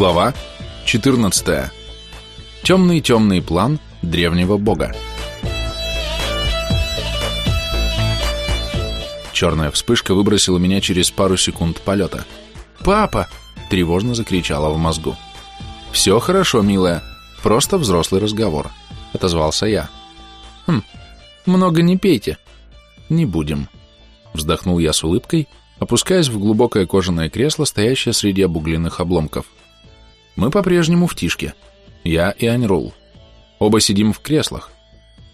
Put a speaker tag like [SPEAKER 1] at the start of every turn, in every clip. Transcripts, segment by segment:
[SPEAKER 1] Глава 14. Темный-темный план древнего бога. Черная вспышка выбросила меня через пару секунд полета. «Папа!» – тревожно закричала в мозгу. «Все хорошо, милая, просто взрослый разговор», – отозвался я. «Хм, много не пейте». «Не будем», – вздохнул я с улыбкой, опускаясь в глубокое кожаное кресло, стоящее среди обугленных обломков. Мы по-прежнему в тишке. Я и Аньрул. Оба сидим в креслах.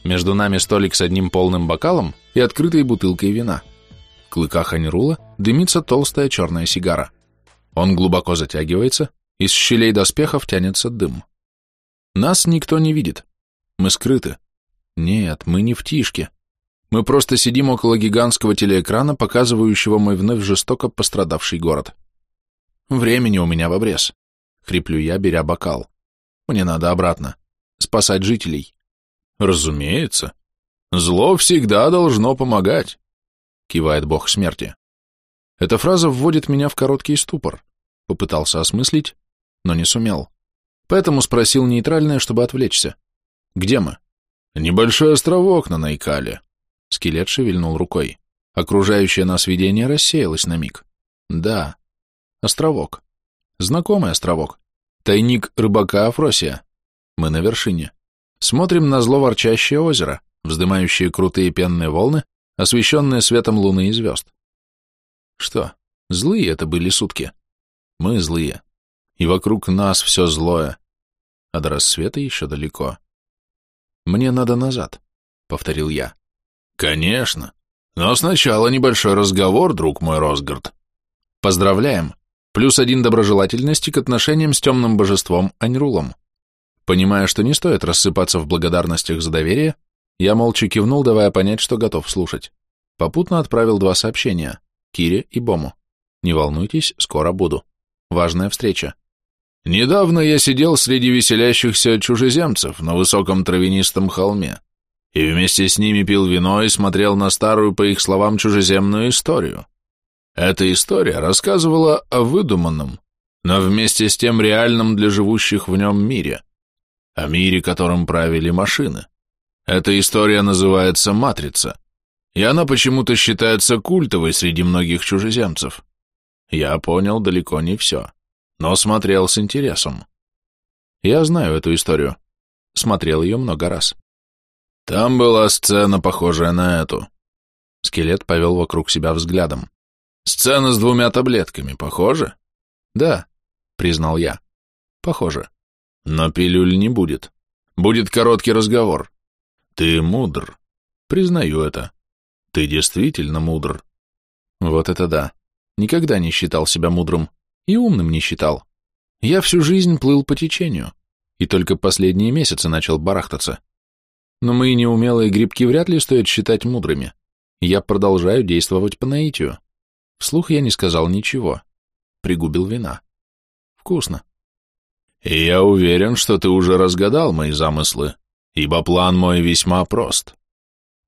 [SPEAKER 1] Между нами столик с одним полным бокалом и открытой бутылкой вина. В клыках Аньрула дымится толстая черная сигара. Он глубоко затягивается, из щелей доспехов тянется дым. Нас никто не видит. Мы скрыты. Нет, мы не в тишке. Мы просто сидим около гигантского телеэкрана, показывающего мой вновь жестоко пострадавший город. Времени у меня в обрез. Хриплю я, беря бокал. Мне надо обратно. Спасать жителей.
[SPEAKER 2] Разумеется. Зло всегда должно помогать, кивает бог смерти.
[SPEAKER 1] Эта фраза вводит меня в короткий ступор. Попытался осмыслить, но не сумел. Поэтому спросил нейтральное, чтобы отвлечься. Где мы?
[SPEAKER 2] Небольшой островок на Найкале.
[SPEAKER 1] Скелет шевельнул рукой. Окружающее нас видение рассеялось на миг. Да, островок. Знакомый островок. Тайник рыбака Афросия. Мы на вершине. Смотрим на зло ворчащее озеро, вздымающие крутые пенные волны, освещенные светом луны и звезд. Что, злые это были сутки? Мы злые. И вокруг нас все злое. А до рассвета еще далеко. Мне надо назад, — повторил я.
[SPEAKER 2] Конечно. Но сначала небольшой разговор, друг мой Росгард.
[SPEAKER 1] Поздравляем. Плюс один доброжелательности к отношениям с темным божеством Аньрулом. Понимая, что не стоит рассыпаться в благодарностях за доверие, я молча кивнул, давая понять, что готов слушать. Попутно отправил два сообщения — Кире и Бому. Не волнуйтесь, скоро буду. Важная встреча.
[SPEAKER 2] Недавно я сидел среди веселящихся чужеземцев на высоком травянистом холме и вместе с ними пил вино и смотрел на старую, по их словам, чужеземную историю. Эта история рассказывала о выдуманном, но вместе с тем реальном для живущих в нем мире, о мире, которым правили машины. Эта история называется «Матрица», и она почему-то считается культовой среди многих чужеземцев. Я понял далеко не все, но смотрел с интересом.
[SPEAKER 1] Я знаю эту историю. Смотрел ее много раз.
[SPEAKER 2] Там была сцена, похожая на эту.
[SPEAKER 1] Скелет повел вокруг себя взглядом.
[SPEAKER 2] Сцена с двумя таблетками, похоже?
[SPEAKER 1] Да, признал я. Похоже.
[SPEAKER 2] Но пилюль не будет. Будет короткий разговор. Ты мудр. Признаю это. Ты действительно мудр.
[SPEAKER 1] Вот это да. Никогда не считал себя мудрым. И умным не считал. Я всю жизнь плыл по течению. И только последние месяцы начал барахтаться. Но мои неумелые грибки вряд ли стоит считать мудрыми. Я продолжаю действовать по наитию. Вслух я не сказал ничего. Пригубил вина. Вкусно.
[SPEAKER 2] И я уверен, что ты уже разгадал мои замыслы, ибо план мой весьма прост.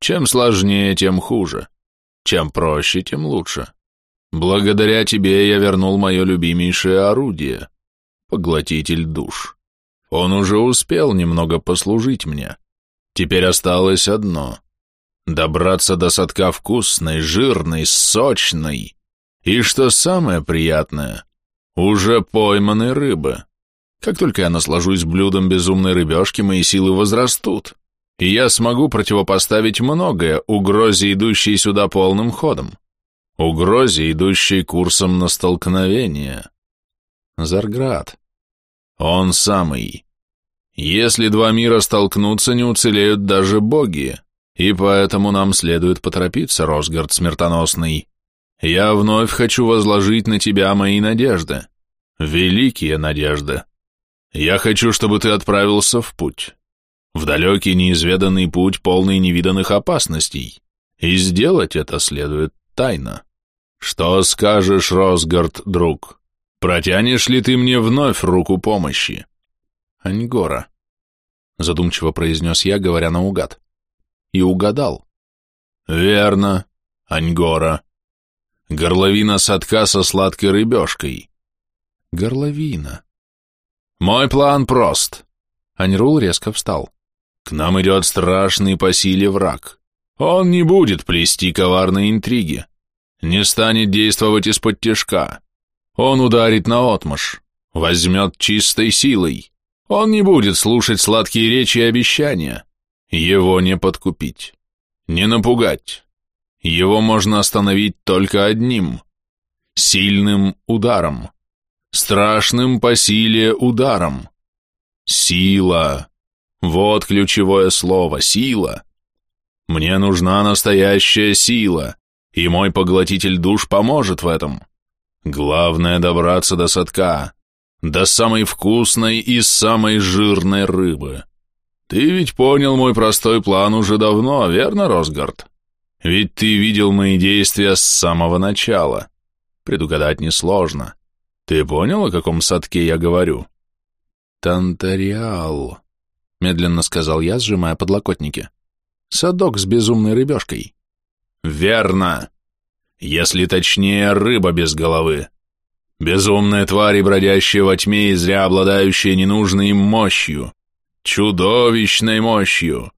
[SPEAKER 2] Чем сложнее, тем хуже. Чем проще, тем лучше. Благодаря тебе я вернул мое любимейшее орудие — поглотитель душ. Он уже успел немного послужить мне. Теперь осталось одно — добраться до садка вкусной, жирной, сочной и, что самое приятное, уже пойманной рыбы. Как только я наслажусь блюдом безумной рыбешки, мои силы возрастут, и я смогу противопоставить многое угрозе, идущей сюда полным ходом, угрозе, идущей курсом на столкновение.
[SPEAKER 1] Зарград.
[SPEAKER 2] Он самый. Если два мира столкнутся, не уцелеют даже боги, и поэтому нам следует поторопиться, Росгард смертоносный. Я вновь хочу возложить на тебя мои надежды, великие надежды. Я хочу, чтобы ты отправился в путь, в далекий неизведанный путь, полный невиданных опасностей, и сделать это следует тайно. Что скажешь, Росгард, друг? Протянешь ли ты мне вновь руку помощи?
[SPEAKER 1] Аньгора, задумчиво произнес я, говоря наугад. И угадал.
[SPEAKER 2] Верно, Аньгора. Горловина садка со сладкой рыбешкой.
[SPEAKER 1] Горловина.
[SPEAKER 2] Мой план прост.
[SPEAKER 1] Анирул резко встал.
[SPEAKER 2] К нам идет страшный по силе враг. Он не будет плести коварные интриги, не станет действовать из-под тяжка. Он ударит на отмаш, возьмет чистой силой. Он не будет слушать сладкие речи и обещания. Его не подкупить, не напугать. Его можно остановить только одним – сильным ударом, страшным по силе ударом. Сила. Вот ключевое слово – сила. Мне нужна настоящая сила, и мой поглотитель душ поможет в этом. Главное добраться до садка, до самой вкусной и самой жирной рыбы. Ты ведь понял мой простой план уже давно, верно, Росгард? Ведь ты видел мои действия с самого начала. Предугадать несложно. Ты понял, о каком садке я говорю?
[SPEAKER 1] Тантариал, медленно сказал я, сжимая подлокотники. Садок с безумной рыбешкой.
[SPEAKER 2] Верно. Если точнее, рыба без головы. Безумные твари, бродящие во тьме и зря обладающие ненужной им мощью. Чудовищной мощью.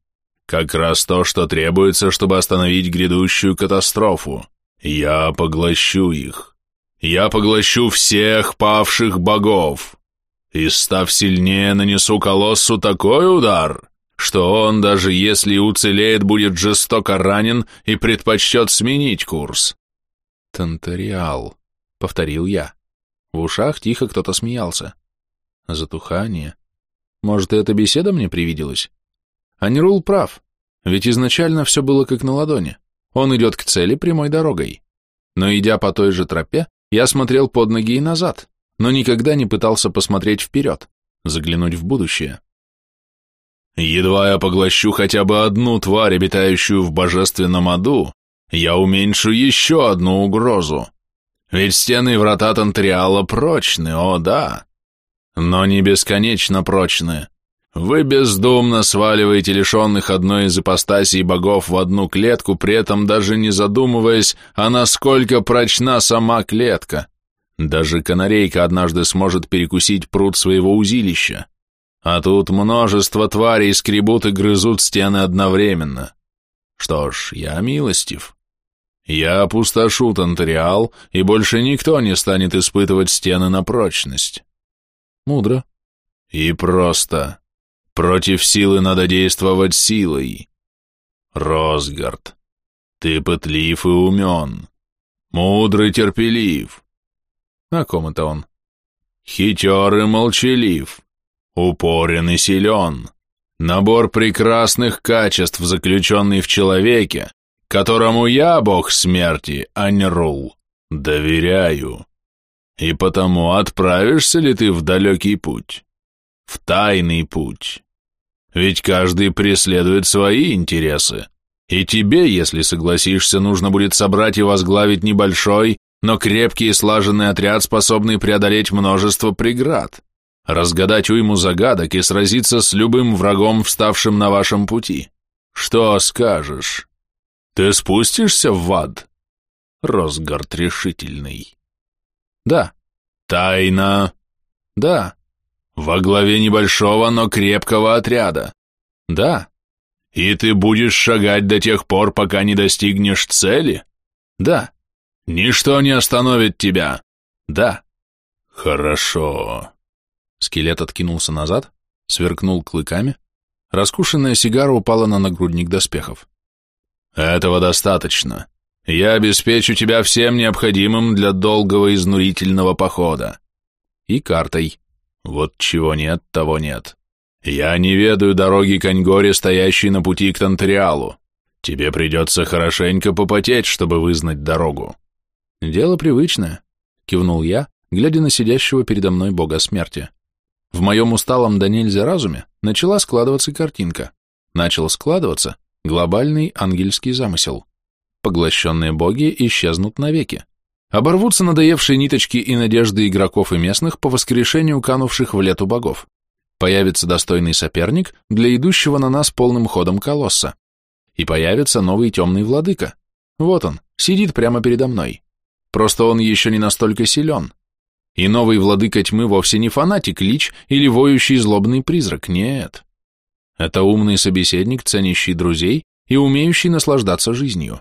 [SPEAKER 2] Как раз то, что требуется, чтобы остановить грядущую катастрофу. Я поглощу их. Я поглощу всех павших богов. И, став сильнее, нанесу колоссу такой удар, что он, даже если уцелеет, будет жестоко ранен и предпочтет сменить курс.
[SPEAKER 1] «Танториал», — повторил я. В ушах тихо кто-то смеялся. Затухание. Может, эта беседа мне привиделась? Анирул прав, ведь изначально все было как на ладони. Он идет к цели прямой дорогой. Но идя по той же тропе, я смотрел под ноги и назад, но никогда не пытался посмотреть вперед, заглянуть в будущее.
[SPEAKER 2] Едва я поглощу хотя бы одну тварь, обитающую в божественном аду, я уменьшу еще одну угрозу. Ведь стены и врата Тантриала прочны, о да. Но не бесконечно прочны. Вы бездумно сваливаете лишенных одной из ипостасей богов в одну клетку, при этом даже не задумываясь, а насколько прочна сама клетка. Даже канарейка однажды сможет перекусить пруд своего узилища. А тут множество тварей скребут и грызут стены одновременно. Что ж, я милостив. Я опустошу Тантериал, и больше никто не станет испытывать стены на прочность.
[SPEAKER 1] Мудро.
[SPEAKER 2] И просто. Против силы надо действовать силой. Росгард, ты пытлив и умен. Мудрый терпелив.
[SPEAKER 1] О ком это он?
[SPEAKER 2] Хитер и молчалив. Упорен и силен. Набор прекрасных качеств, заключенный в человеке, которому я, бог смерти, а не Рул, доверяю. И потому отправишься ли ты в далекий путь? В тайный путь? Ведь каждый преследует свои интересы. И тебе, если согласишься, нужно будет собрать и возглавить небольшой, но крепкий и слаженный отряд, способный преодолеть множество преград, разгадать уйму загадок и сразиться с любым врагом, вставшим на вашем пути. Что скажешь? Ты спустишься в ад? Росгард решительный.
[SPEAKER 1] Да.
[SPEAKER 2] Тайна.
[SPEAKER 1] Да.
[SPEAKER 2] Во главе небольшого, но крепкого отряда.
[SPEAKER 1] Да.
[SPEAKER 2] И ты будешь шагать до тех пор, пока не достигнешь цели?
[SPEAKER 1] Да.
[SPEAKER 2] Ничто не остановит тебя.
[SPEAKER 1] Да.
[SPEAKER 2] Хорошо.
[SPEAKER 1] Скелет откинулся назад, сверкнул клыками. Раскушенная сигара упала на нагрудник доспехов.
[SPEAKER 2] Этого достаточно. Я обеспечу тебя всем необходимым для долгого изнурительного похода.
[SPEAKER 1] И картой.
[SPEAKER 2] Вот чего нет, того нет. Я не ведаю дороги к Аньгоре, стоящей на пути к Тантериалу. Тебе придется хорошенько попотеть, чтобы вызнать дорогу.
[SPEAKER 1] Дело привычное, кивнул я, глядя на сидящего передо мной бога смерти. В моем усталом да нельзя разуме начала складываться картинка. Начал складываться глобальный ангельский замысел. Поглощенные боги исчезнут навеки. Оборвутся надоевшие ниточки и надежды игроков и местных по воскрешению канувших в лету богов. Появится достойный соперник для идущего на нас полным ходом колосса. И появится новый темный владыка. Вот он, сидит прямо передо мной. Просто он еще не настолько силен. И новый владыка тьмы вовсе не фанатик, лич или воющий злобный призрак, нет. Это умный собеседник, ценящий друзей и умеющий наслаждаться жизнью.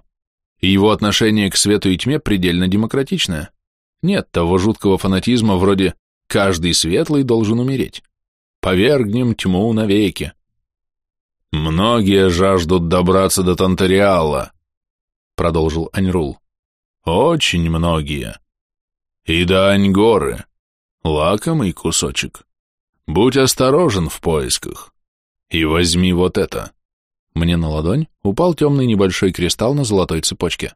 [SPEAKER 1] И его отношение к свету и тьме предельно демократичное. Нет того жуткого фанатизма вроде «каждый светлый должен умереть». Повергнем тьму навеки.
[SPEAKER 2] «Многие жаждут добраться до Тантариала», — продолжил Аньрул. «Очень многие. И до Аньгоры. Лакомый кусочек. Будь осторожен в поисках. И возьми вот это».
[SPEAKER 1] Мне на ладонь упал темный небольшой кристалл на золотой цепочке.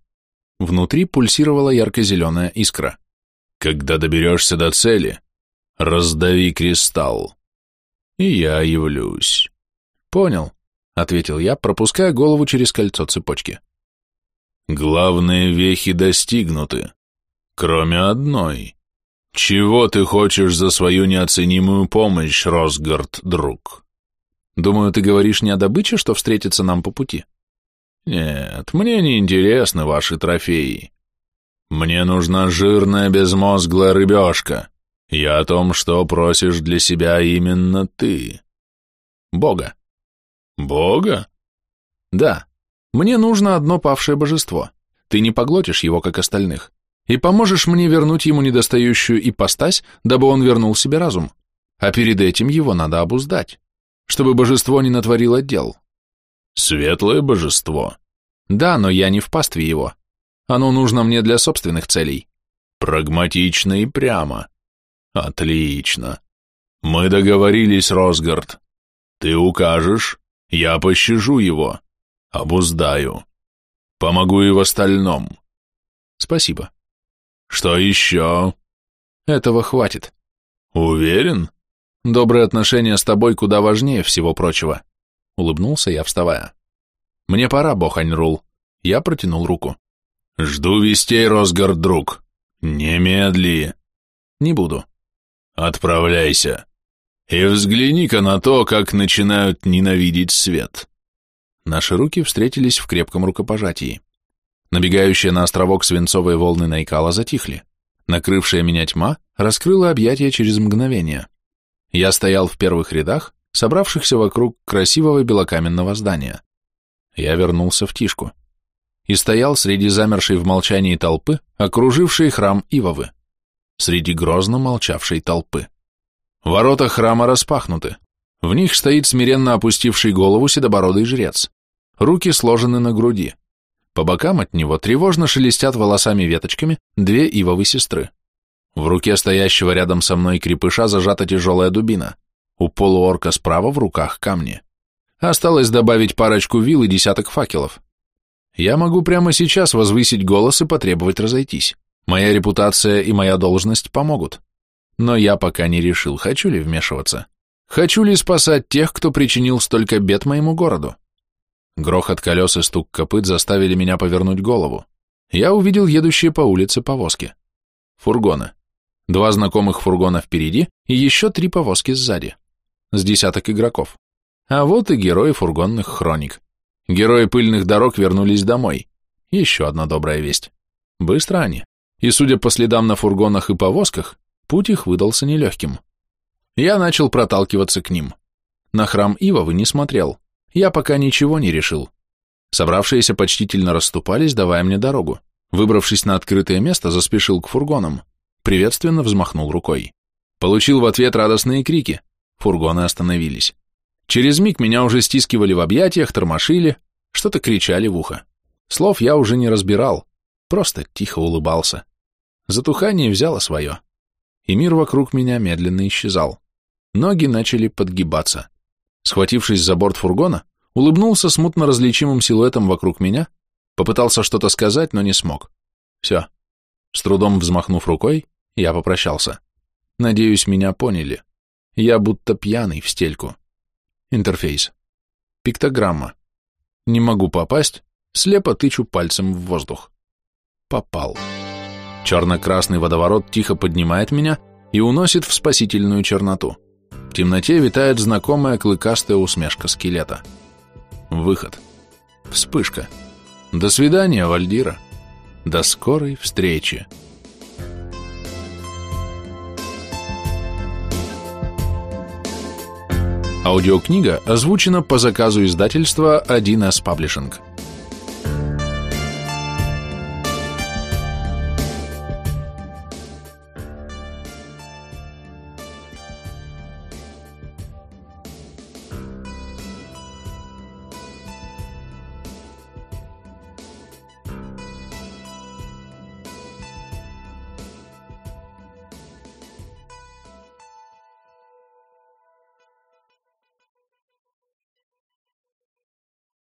[SPEAKER 1] Внутри пульсировала ярко-зеленая искра.
[SPEAKER 2] «Когда доберешься до цели, раздави кристалл, и я явлюсь».
[SPEAKER 1] «Понял», — ответил я, пропуская голову через кольцо цепочки.
[SPEAKER 2] «Главные вехи достигнуты, кроме одной. Чего ты хочешь за свою неоценимую помощь, Росгард, друг?»
[SPEAKER 1] «Думаю, ты говоришь не о добыче, что встретится нам по пути?»
[SPEAKER 2] «Нет, мне не интересны ваши трофеи. Мне нужна жирная безмозглая рыбешка. Я о том, что просишь для себя именно ты».
[SPEAKER 1] «Бога»,
[SPEAKER 2] Бога?
[SPEAKER 1] Да. Мне нужно одно павшее божество. Ты не поглотишь его, как остальных, и поможешь мне вернуть ему недостающую ипостась, дабы он вернул себе разум. А перед этим его надо обуздать, чтобы божество не натворило дел.
[SPEAKER 2] Светлое божество?
[SPEAKER 1] Да, но я не в пастве его. Оно нужно мне для собственных целей.
[SPEAKER 2] Прагматично и прямо. Отлично. Мы договорились, Росгард. Ты укажешь, я пощажу его, обуздаю. Помогу и в остальном.
[SPEAKER 1] Спасибо.
[SPEAKER 2] Что еще?
[SPEAKER 1] Этого хватит.
[SPEAKER 2] Уверен?
[SPEAKER 1] Добрые отношения с тобой куда важнее всего прочего. Улыбнулся я, вставая. Мне пора, Боханьрул. Я протянул руку.
[SPEAKER 2] Жду вестей, Росгард, друг. Немедли.
[SPEAKER 1] Не буду.
[SPEAKER 2] Отправляйся. И взгляни-ка на то, как начинают ненавидеть свет.
[SPEAKER 1] Наши руки встретились в крепком рукопожатии. Набегающие на островок свинцовые волны Найкала затихли. Накрывшая меня тьма раскрыла объятия через мгновение. Я стоял в первых рядах, собравшихся вокруг красивого белокаменного здания. Я вернулся в Тишку. И стоял среди замершей в молчании толпы, окружившей храм Ивовы. Среди грозно молчавшей толпы. Ворота храма распахнуты. В них стоит смиренно опустивший голову седобородый жрец. Руки сложены на груди. По бокам от него тревожно шелестят волосами веточками две ивовы сестры. В руке стоящего рядом со мной крепыша зажата тяжелая дубина. У полуорка справа в руках камни. Осталось добавить парочку вил и десяток факелов. Я могу прямо сейчас возвысить голос и потребовать разойтись. Моя репутация и моя должность помогут. Но я пока не решил, хочу ли вмешиваться. Хочу ли спасать тех, кто причинил столько бед моему городу? Грохот колес и стук копыт заставили меня повернуть голову. Я увидел едущие по улице повозки. Фургоны. Два знакомых фургона впереди и еще три повозки сзади. С десяток игроков. А вот и герои фургонных хроник. Герои пыльных дорог вернулись домой. Еще одна добрая весть. Быстро они. И судя по следам на фургонах и повозках, Путь их выдался нелегким. Я начал проталкиваться к ним. На храм Ивовы не смотрел. Я пока ничего не решил. Собравшиеся почтительно расступались, давая мне дорогу. Выбравшись на открытое место, заспешил к фургонам. Приветственно взмахнул рукой. Получил в ответ радостные крики. Фургоны остановились. Через миг меня уже стискивали в объятиях, тормошили, что-то кричали в ухо. Слов я уже не разбирал, просто тихо улыбался. Затухание взяло свое и мир вокруг меня медленно исчезал. Ноги начали подгибаться. Схватившись за борт фургона, улыбнулся смутно различимым силуэтом вокруг меня, попытался что-то сказать, но не смог. Все. С трудом взмахнув рукой, я попрощался. Надеюсь, меня поняли. Я будто пьяный в стельку. Интерфейс. Пиктограмма. Не могу попасть, слепо тычу пальцем в воздух. Попал. Черно-красный водоворот тихо поднимает меня и уносит в спасительную черноту. В темноте витает знакомая клыкастая усмешка скелета. Выход. Вспышка. До свидания, Вальдира. До скорой встречи. Аудиокнига озвучена по заказу издательства 1С Publishing.